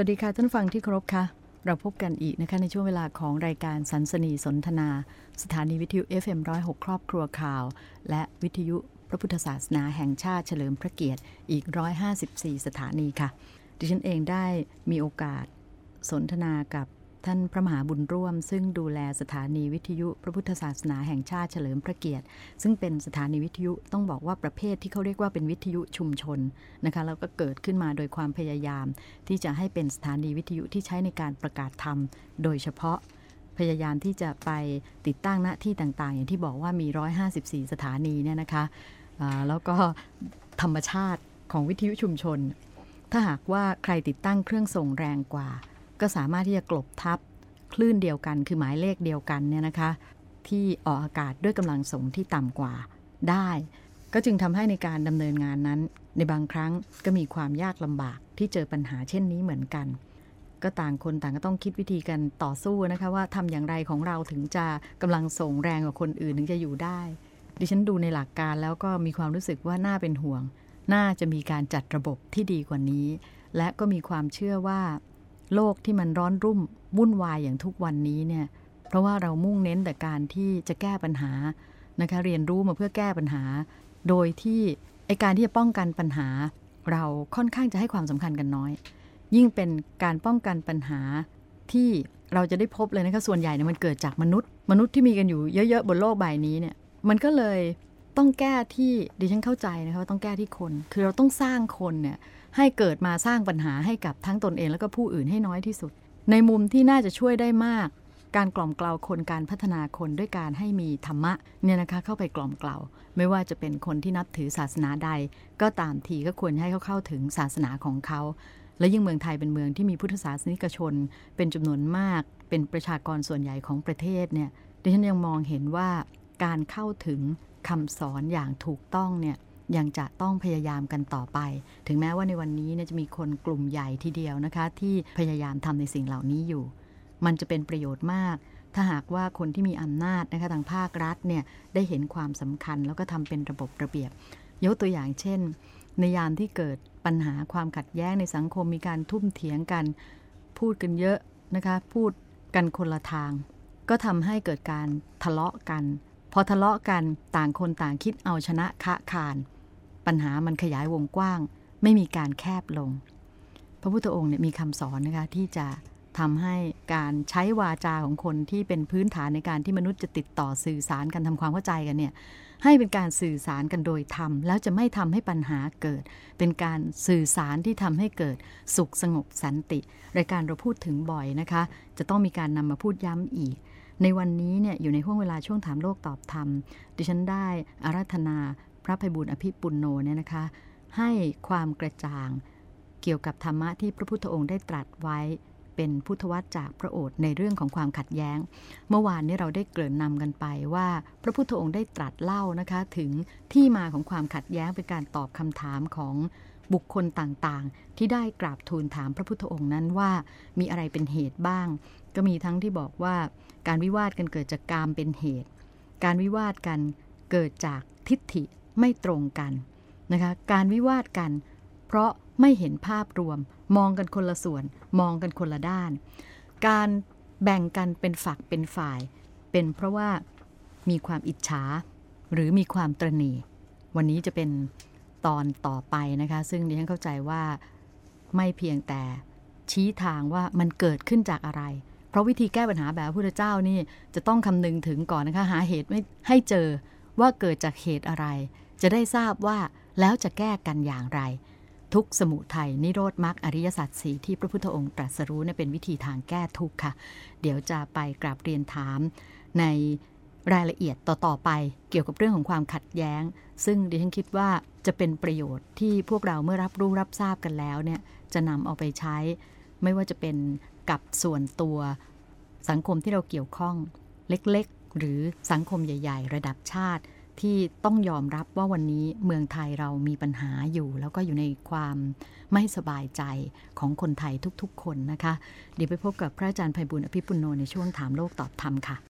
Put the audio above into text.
วัสดีค่ะท่านฟังที่เคารพค่ะ เราพบกันอีกนะคะในช่วงเวลาของรายการสันสนีสนทนา สถานีวิทยุ FM106 ครอบครัวข่าว และวิทยุพระพุทธศาสนาแห่งชาติเฉลิมพระเกียรติอีก 154 สถานีค่ะ ดิฉันเองได้มีโอกาสสนทนากับ ท่านพระมหาบุญร่วม ซึ่งดูแลสถานีวิทยุพระพุทธศาสนาแห่งชาติเฉลิมพระเกียรติ ซึ่งเป็นสถานีวิทยุต้องบอกว่าประเภทที่เขาเรียกว่าเป็นวิทยุชุมชนนะคะแล้วก็เกิดขึ้นมาโดยความพยายาม ที่จะให้เป็นสถานีวิทยุที่ใช้ในการประกาศธรรม โดยเฉพาะพยายามที่จะไปติดตั้งหน้าที่ต่างๆ อย่างที่บอกว่ามี 154 สถานีเนี่ยนะคะแล้วก็ธรรมชาติของวิทยุชุมชน ถ้าหากว่าใครติดตั้งเครื่องส่งแรงกว่า ก็สามารถที่จะกลบทับคลื่นเดียวกัน คือหมายเลขเดียวกันเนี่ยนะคะ ที่ออกอากาศด้วยกำลังส่งที่ต่ำกว่าได้ ก็จึงทำให้ในการดำเนินงานนั้น ในบางครั้งก็มีความยากลำบากที่เจอปัญหาเช่นนี้เหมือนกัน ก็ต่างคนต่างก็ต้องคิดวิธีกันต่อสู้นะคะว่าทำอย่างไรของเราถึงจะกำลังส่งแรงกว่าคนอื่นถึงจะอยู่ได้ ดิฉันดูในหลักการแล้วก็มีความรู้สึกว่าน่าเป็นห่วง น่าจะมีการจัดระบบที่ดีกว่านี้ และก็มีความเชื่อว่า โลกที่มันร้อนรุ่มวุ่นวายอย่างทุกวันนี้เนี่ย เพราะว่าเรามุ่งเน้นแต่การที่จะแก้ปัญหานะคะเรียนรู้มาเพื่อแก้ปัญหา โดยที่ไอการที่จะป้องกันปัญหา เราค่อนข้างจะให้ความสำคัญกันน้อย ยิ่งเป็นการป้องกันปัญหาที่เราจะได้พบเลยนะคะส่วนใหญ่เนี่ยมันเกิดจากมนุษย์ มนุษย์ที่มีกันอยู่เยอะๆบนโลกใบนี้เนี่ยมันก็เลย ต้องแก้ที่ดิฉันเข้าใจนะคะว่าต้องแก้ที่คน คือเราต้องสร้างคนเนี่ยให้เกิดมาสร้างปัญหาให้กับทั้งตนเองแล้วก็ผู้อื่นให้น้อยที่สุด ในมุมที่น่าจะช่วยได้มาก การกล่อมเกลาคนการพัฒนาคนด้วยการให้มีธรรมะเนี่ยนะคะเข้าไปกล่อมเกลาไม่ว่าจะเป็นคนที่นับถือศาสนาใด ก็ตามทีก็ควรให้เขาเข้าถึงศาสนาของเขาและยิ่งเมืองไทยเป็นเมืองที่มีพุทธศาสนิกชน เป็นจำนวนมากเป็นประชากรส่วนใหญ่ของประเทศเนี่ยดิฉันยังมองเห็นว่า การเข้าถึงคำสอนอย่างถูกต้องเนี่ยยังจะต้องพยายามกันต่อไป ถึงแม้ว่าในวันนี้เนี่ยจะมีคนกลุ่มใหญ่ทีเดียวนะคะ ที่พยายามทำในสิ่งเหล่านี้อยู่ มันจะเป็นประโยชน์มาก ถ้าหากว่าคนที่มีอำนาจนะคะทางภาครัฐเนี่ยได้เห็นความสำคัญแล้วก็ทำเป็นระบบระเบียบ ยกตัวอย่างเช่น ในยามที่เกิดปัญหาความขัดแย้งในสังคมมีการทุ่มเถียงกัน พูดกันเยอะนะคะ พูดกันคนละทาง ก็ทำให้เกิดการทะเลาะกัน พอทะเลาะกันต่างคนต่างคิดเอาชนะคะคาน ปัญหามันขยายวงกว้าง ไม่มีการแคบลง พระพุทธองค์เนี่ยมีคำสอนนะคะที่จะทำให้การใช้วาจาของคนที่เป็นพื้นฐานในการที่มนุษย์จะติดต่อสื่อสารกันทำความเข้าใจกันเนี่ยให้เป็นการสื่อสารกันโดยธรรมแล้วจะไม่ทำให้ปัญหาเกิด เป็นการสื่อสารที่ทำให้เกิดสุขสงบสันติ รายการเราพูดถึงบ่อยนะคะ จะต้องมีการนำมาพูดย้ำอีก ในวันนี้เนี่ยอยู่ในห่วงเวลาช่วงถามโลกตอบธรรม ดิฉันได้อารัธนาพระภัยบุญอภิปุณโนเนี่ยนะคะ ให้ความกระจ่าง เกี่ยวกับธรรมะที่พระพุทธองค์ได้ตรัสไว้เป็นพุทธวัตรจากพระโอษฐ์ในเรื่องของความขัดแย้ง เมื่อวานนี้เราได้เกริ่นนำกันไปว่า พระพุทธองค์ได้ตรัสเล่านะคะ ถึงที่มาของความขัดแย้งเป็นการตอบคำถามของ บุคคลต่างๆ ที่ได้กราบทูลถามพระพุทธองค์นั้นว่ามีอะไรเป็นเหตุบ้าง ก็มีทั้งที่บอกว่าการวิวาทกันเกิดจากกามเป็นเหตุ การวิวาทกันเกิดจากทิฏฐิไม่ตรงกันนะคะการวิวาทกัน เพราะไม่เห็นภาพรวม มองกันคนละส่วน มองกันคนละด้าน การแบ่งกันเป็นฝักเป็นฝ่าย เป็นเพราะว่ามีความอิจฉาหรือมีความตรณี วันนี้จะเป็น ตอนต่อไปนะคะ ซึ่งดิฉันเข้าใจว่าไม่เพียงแต่ชี้ทางว่ามันเกิดขึ้นจากอะไร เพราะวิธีแก้ปัญหาแบบพระพุทธเจ้านี่จะต้องคำนึงถึงก่อนนะคะ หาเหตุไม่ให้เจอว่าเกิดจากเหตุอะไร จะได้ทราบว่าแล้วจะแก้กันอย่างไร ทุกสมุทัยนิโรธมรรคอริยสัจสีที่พระพุทธองค์ตรัสรู้เนี่ยเป็นวิธีทางแก้ทุกข์ค่ะ เดี๋ยวจะไปกราบเรียนถามใน รายละเอียดต่อ ๆ ไปเกี่ยวกับเรื่องของความขัดแย้ง ซึ่งดิฉันคิดว่าจะเป็นประโยชน์ที่พวกเราเมื่อรับรู้รับทราบกันแล้วเนี่ยจะนำเอาไปใช้ ไม่ว่าจะเป็นกับส่วนตัว สังคมที่เราเกี่ยวข้องเล็กๆ หรือสังคมใหญ่ ๆ ระดับชาติ ที่ต้องยอมรับว่าวันนี้เมืองไทยเรามีปัญหาอยู่ แล้วก็อยู่ในความไม่สบายใจของคนไทยทุกๆ คนนะคะเดี๋ยวไปพบกับพระอาจารย์ไพบุญอภิปุโนในช่วงถามโลกตอบธรรมค่ะ